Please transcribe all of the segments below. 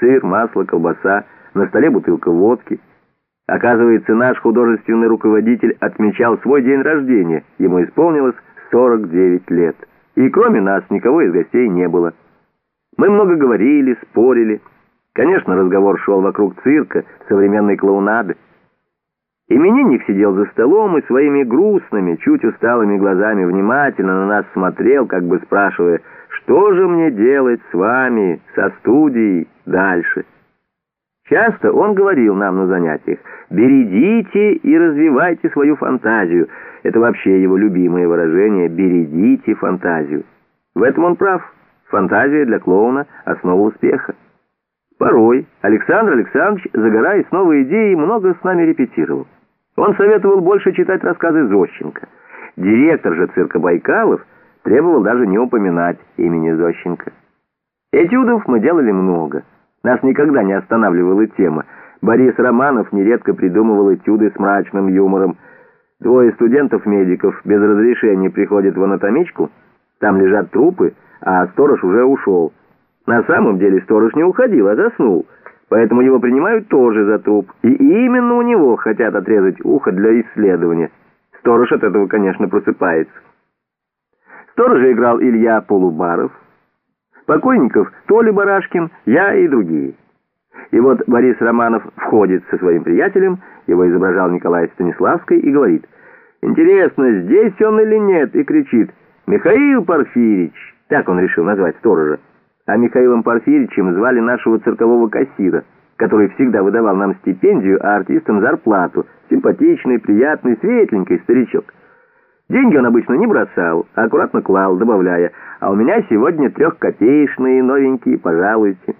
Сыр, масло, колбаса, на столе бутылка водки. Оказывается, наш художественный руководитель отмечал свой день рождения. Ему исполнилось 49 лет. И кроме нас никого из гостей не было. Мы много говорили, спорили. Конечно, разговор шел вокруг цирка, современной клоунады. Именинник сидел за столом и своими грустными, чуть усталыми глазами внимательно на нас смотрел, как бы спрашивая, что же мне делать с вами, со студией, дальше. Часто он говорил нам на занятиях, «Бередите и развивайте свою фантазию». Это вообще его любимое выражение «бередите фантазию». В этом он прав. Фантазия для клоуна — основа успеха. Порой Александр Александрович, загораясь новой идеей, много с нами репетировал. Он советовал больше читать рассказы Зощенко. Директор же цирка Байкалов требовал даже не упоминать имени Зощенко. Этюдов мы делали много. Нас никогда не останавливала тема. Борис Романов нередко придумывал этюды с мрачным юмором. Двое студентов-медиков без разрешения приходят в анатомичку, там лежат трупы, а сторож уже ушел. На самом деле сторож не уходил, а заснул поэтому его принимают тоже за труп. И именно у него хотят отрезать ухо для исследования. Сторож от этого, конечно, просыпается. Сторожа играл Илья Полубаров, покойников Толя Барашкин, я и другие. И вот Борис Романов входит со своим приятелем, его изображал Николай Станиславский, и говорит, «Интересно, здесь он или нет?» и кричит, «Михаил Порфирич!» Так он решил назвать сторожа а Михаилом Порфирьевичем звали нашего циркового кассира, который всегда выдавал нам стипендию, а артистам зарплату. Симпатичный, приятный, светленький старичок. Деньги он обычно не бросал, а аккуратно клал, добавляя, «А у меня сегодня трехкопеечные новенькие, пожалуйте».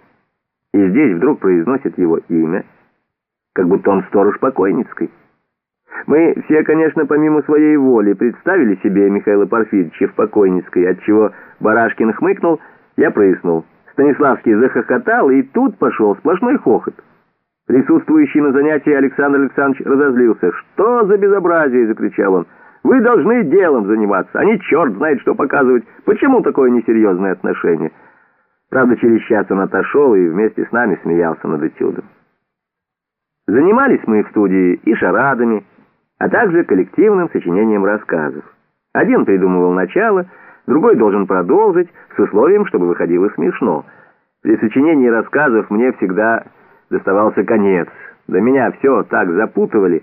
И здесь вдруг произносит его имя, как будто он сторож покойницкой. Мы все, конечно, помимо своей воли представили себе Михаила Порфирьевича в покойницкой, отчего Барашкин хмыкнул – я прыснул. Станиславский захохотал, и тут пошел сплошной хохот. Присутствующий на занятии Александр Александрович разозлился. «Что за безобразие?» — закричал он. «Вы должны делом заниматься, а не черт знает что показывать. Почему такое несерьезное отношение?» Правда, через час он отошел и вместе с нами смеялся над этюдом. Занимались мы в студии и шарадами, а также коллективным сочинением рассказов. Один придумывал начало — Другой должен продолжить, с условием, чтобы выходило смешно. При сочинении рассказов мне всегда доставался конец. До меня все так запутывали,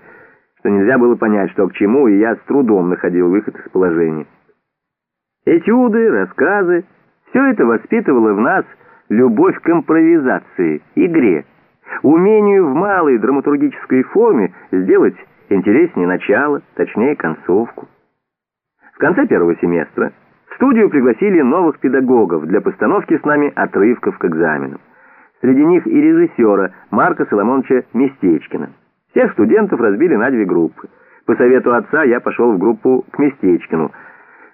что нельзя было понять, что к чему, и я с трудом находил выход из положения. Этюды, рассказы — все это воспитывало в нас любовь к импровизации, игре, умению в малой драматургической форме сделать интереснее начало, точнее концовку. В конце первого семестра в студию пригласили новых педагогов для постановки с нами отрывков к экзаменам. Среди них и режиссера Марка Соломоновича Местечкина. Всех студентов разбили на две группы. По совету отца я пошел в группу к Местечкину.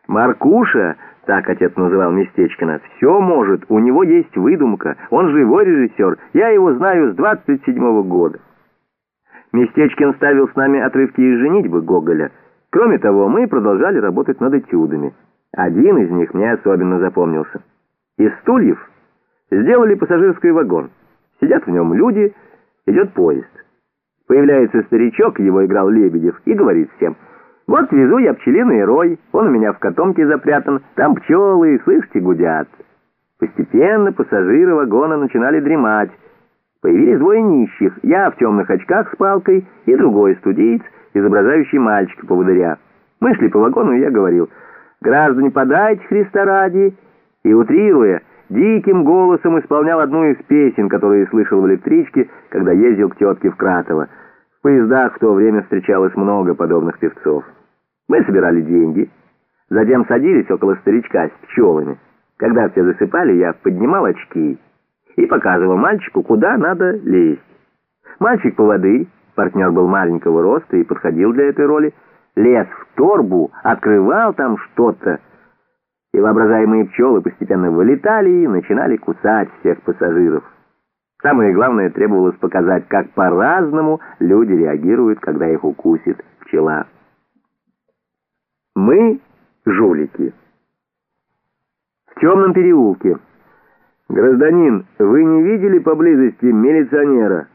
Маркуша, так отец называл Местечкина, все может, у него есть выдумка, он живой режиссер, я его знаю с 27-го года. Местечкин ставил с нами отрывки из «Женитьбы» Гоголя. Кроме того, мы продолжали работать над этюдами. Один из них мне особенно запомнился. Из стульев сделали пассажирский вагон. Сидят в нем люди, идет поезд. Появляется старичок, его играл Лебедев, и говорит всем, «Вот везу я пчелиный рой, он у меня в котомке запрятан, там пчелы, слышите, гудят». Постепенно пассажиры вагона начинали дремать. Появились двое нищих, я в темных очках с палкой и другой студиец, изображающий мальчика-поводыря. Мы шли по вагону, и я говорил, «Граждане, подайте Христа ради!» И, утрируя, диким голосом исполнял одну из песен, которые слышал в электричке, когда ездил к тетке в Кратово. В поездах в то время встречалось много подобных певцов. Мы собирали деньги, затем садились около старичка с пчелами. Когда все засыпали, я поднимал очки и показывал мальчику, куда надо лезть. Мальчик по воды, партнер был маленького роста и подходил для этой роли, лез в торбу, открывал там что-то, и воображаемые пчелы постепенно вылетали и начинали кусать всех пассажиров. Самое главное, требовалось показать, как по-разному люди реагируют, когда их укусит пчела. Мы — жулики. В темном переулке. «Гражданин, вы не видели поблизости милиционера?»